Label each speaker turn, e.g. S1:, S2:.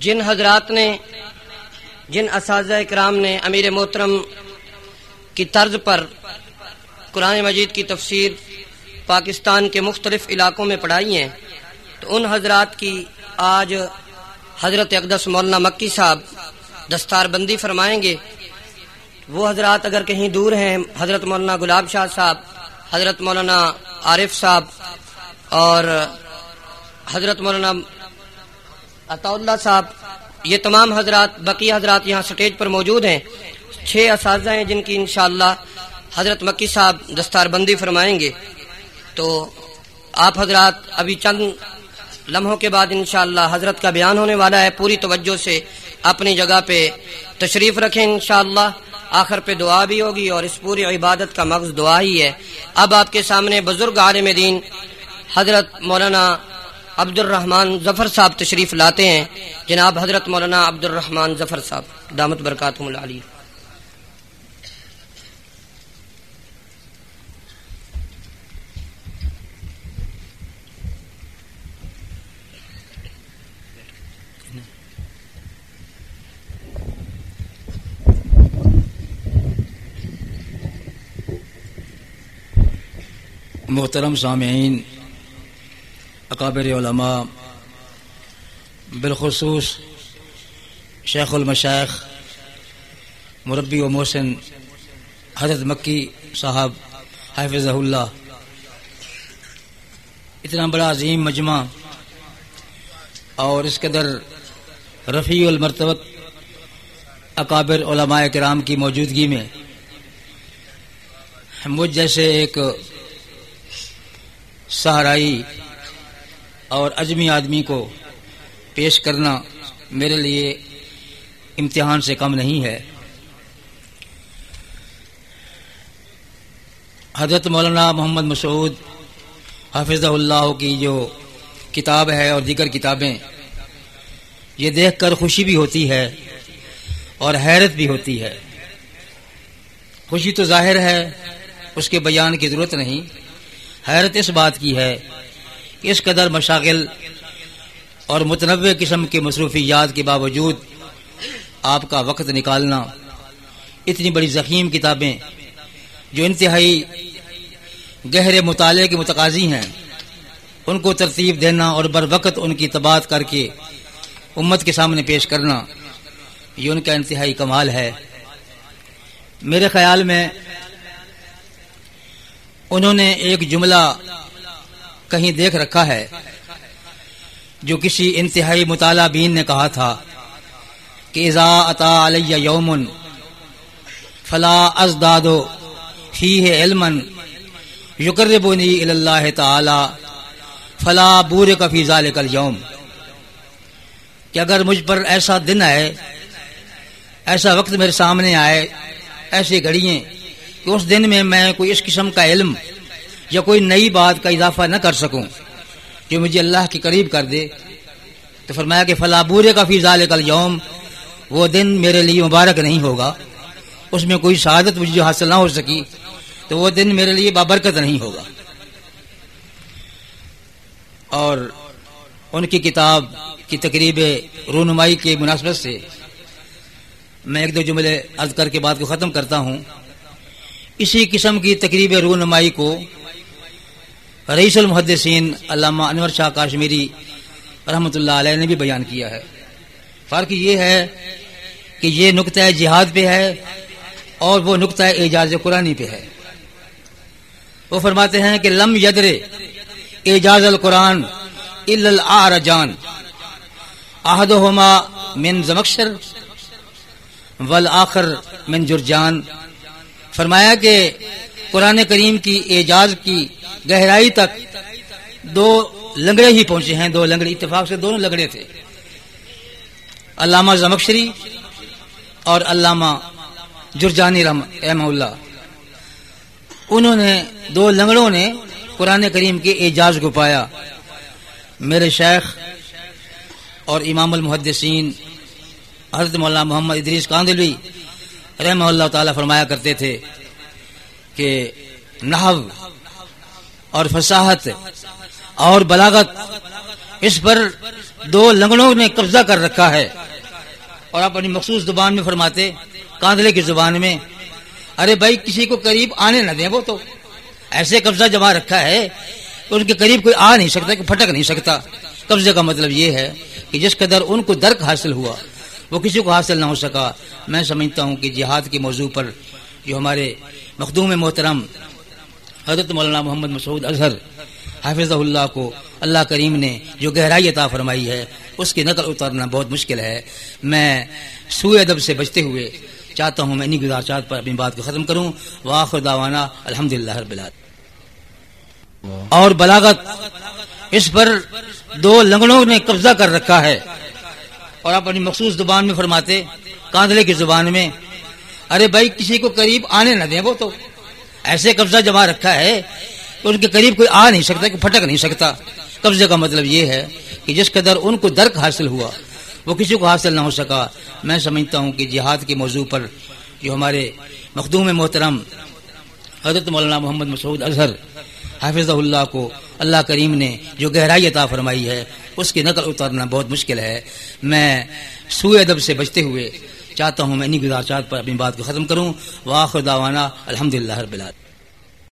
S1: جن حضرات نے، جن اساتذہ اکرام نے امیر محترم کی طرز پر قرآن مجید کی تفسیر پاکستان کے مختلف علاقوں میں پڑھائی ہیں، تو ان حضرات کی آج حضرت اقدس مولانا مکی صاحب دستار بندی فرمائیں گے۔ وہ حضرات اگر کہیں دور ہیں، حضرت مولانا گلاب شاہ صاحب، حضرت مولانا عارف صاحب اور حضرت مولانا عطا اللہ صاحب، یہ تمام حضرات، بقی حضرات یہاں سٹیج پر موجود ہیں۔ چھ اساتذہ ہیں جن کی انشاءاللہ حضرت مکی صاحب دستار بندی فرمائیں گے۔ تو آپ حضرات، ابھی چند لمحوں کے بعد انشاءاللہ حضرت کا بیان ہونے والا ہے۔ پوری توجہ سے اپنی جگہ پہ تشریف رکھیں انشاءاللہ۔ آخر پہ دعا بھی ہوگی اور اس پوری عبادت کا مغز دعا ہی ہے۔ اب آپ کے سامنے بزرگ عالم دین، حضرت مولانا عبد الرحمان ظفر صاحب تشریف لاتے ہیں۔ جناب حضرت مولانا عبد الرحمان ظفر صاحب، دامت برکاتہم العلی۔
S2: محترم سامعین اکابر علماء، بالخصوص شیخ المشیخ مربی و محسن حضرت مکی صاحب حافظ اللہ۔ اتنا بڑا عظیم مجمع اور اس قدر رفیع المرتبت اکابر علماء کرام کی موجودگی میں مجھ جیسے ایک سہرائی اور اجمی آدمی کو پیش کرنا میرے لیے امتحان سے کم نہیں ہے۔ حضرت مولانا محمد مسعود حافظ اللہ کی جو کتاب ہے اور دیگر کتابیں، یہ دیکھ کر خوشی بھی ہوتی ہے اور حیرت بھی ہوتی ہے۔ خوشی تو ظاہر ہے، اس کے بیان کی ضرورت نہیں۔ حیرت اس بات کی ہے کہ اس قدر مشاغل اور متنوع قسم کے مصروفیات کے باوجود آپ کا وقت نکالنا اتنی بڑی زخیم کتابیں جو انتہائی گہرے مطالعے کے متقاضی ہیں، ان کو ترتیب دینا اور بر وقت ان کی تباد کر کے امت کے سامنے پیش کرنا، یہ ان کا انتہائی کمال ہے۔ میرے خیال میں انہوں نے ایک جملہ کہیں دیکھ رکھا ہے، جو کسی انتہائی مطالعہ بین نے کہا تھا کہ ازا عطا علیہ یومن فلا ازدادو فی علم یقربنی اللہ تعالی فلا بور کا فیضا کل یوم کہ اگر مجھ پر ایسا دن آئے، ایسا وقت میرے سامنے آئے، ایسی گھڑییں کہ اس دن میں میں کوئی اس قسم کا علم یا کوئی نئی بات کا اضافہ نہ کر سکوں جو مجھے اللہ کے قریب کر دے تو فرمایا کہ فلابور کا فیضا کل یوم وہ دن میرے لیے مبارک نہیں ہوگا اس میں کوئی شہادت مجھے حاصل نہ ہو سکی تو وہ دن میرے لیے بابرکت نہیں ہوگا۔ اور ان کی کتاب کی تقریب رونمائی کے مناسبت سے میں ایک دو جملے عرض کر کے بات کو ختم کرتا ہوں۔ اسی قسم کی تقریب رونمائی کو رئیس المحدثین علامہ انور شاہ کاشمیری رحمۃ اللہ علیہ نے بھی بیان کیا ہے۔ فرق یہ ہے کہ یہ نقطۂ جہاد پہ ہے اور وہ نقطۂ اعجاز قرآنی پہ ہے۔ وہ فرماتے ہیں کہ لم یدر اعجاز القرآن جان آہد من زمکشر والآخر من جرجان۔ فرمایا کہ قرآن کریم کی اعجاز کی گہرائی تک دو لنگڑے ہی پہنچے ہیں، دو لنگڑے، اتفاق سے دونوں لنگڑے تھے۔ علامہ زمکشری اور علامہ جرجانی رحم اللہ۔ انہوں نے دو لنگڑوں نے قرآن کریم کے اعجاز کو پایا۔ میرے شیخ اور امام المحدثین حضرت مولانا محمد ادریس کاندلوی رحمہ اللہ تعالی فرمایا کرتے تھے۔ کہ نحو اور فصاحت اور بلاغت اس پر دو لنگڑوں نے قبضہ کر رکھا ہے۔ اور آپ اپنی مخصوص زبان میں فرماتے، کاندلے کی زبان میں، ارے بھائی، کسی کو قریب آنے نہ دیں وہ تو۔ ایسے قبضہ جما رکھا ہے کہ ان کے قریب کوئی آ نہیں سکتا، کہ پھٹک نہیں سکتا۔ قبضے کا مطلب یہ ہے کہ جس قدر ان کو درک حاصل ہوا، وہ کسی کو حاصل نہ ہو سکا۔ میں سمجھتا ہوں کہ جہاد کے موضوع پر جو ہمارے مخدوم محترم حضرت مولانا محمد مسعود اظہر حافظ اللہ کو اللہ کریم نے جو گہرائی عطا فرمائی ہے، اس کی نقل اتارنا بہت مشکل ہے۔ میں سوئے ادب سے بچتے ہوئے چاہتا ہوں میں انہیں گزارشات پر اپنی بات کو ختم کروں۔ واخر دعوانا الحمد للہ اور بلاغت، اس پر دو لنگڑوں نے قبضہ کر رکھا ہے۔ اور آپ اپنی مخصوص زبان میں فرماتے، کاندلے کی زبان میں ارے بھائی، کسی کو قریب آنے نہ دیں وہ تو۔ ایسے قبضہ جما رکھا ہے کہ ان کے قریب کوئی آ نہیں سکتا، کہ پھٹک نہیں سکتا۔ قبضے کا مطلب یہ ہے کہ جس قدر ان کو درک حاصل ہوا، وہ کسی کو حاصل نہ ہو سکا۔ میں سمجھتا ہوں کہ جہاد کے موضوع پر جو ہمارے مخدوم محترم حضرت مولانا محمد مسعود اظہر حافظ اللہ کو اللہ کریم نے جو گہرائی عطا فرمائی ہے، اس کی نقل اتارنا بہت مشکل ہے۔ میں سوئے ادب سے بچتے ہوئے چاہتا ہوں میں انہیں گزارشات پر اپنی بات کو ختم کروں۔ واخر دعوانا الحمد للہ رب العالمین۔